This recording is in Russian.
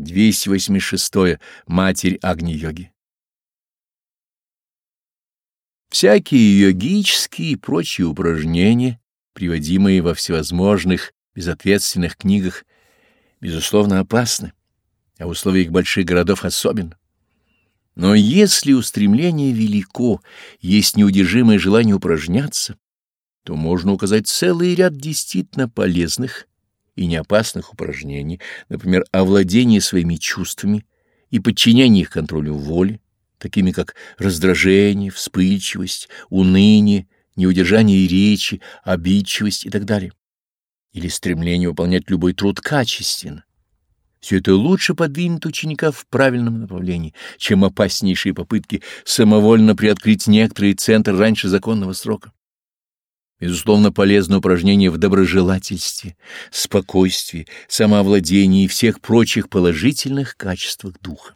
286. Матерь Агни-йоги. Всякие йогические и прочие упражнения, приводимые во всевозможных безответственных книгах, безусловно опасны, а в условиях больших городов особенно. Но если устремление велико, есть неудержимое желание упражняться, то можно указать целый ряд действительно полезных и неопасных упражнений, например, овладение своими чувствами и подчинение их контролю воли, такими как раздражение, вспыльчивость, уныние, неудержание речи, обидчивость и так далее, или стремление выполнять любой труд качественно. Все это лучше подвинет ученика в правильном направлении, чем опаснейшие попытки самовольно приоткрыть некоторые центры раньше законного срока. Безусловно, полезно упражнение в доброжелательстве, спокойствии, самоовладении и всех прочих положительных качествах духа.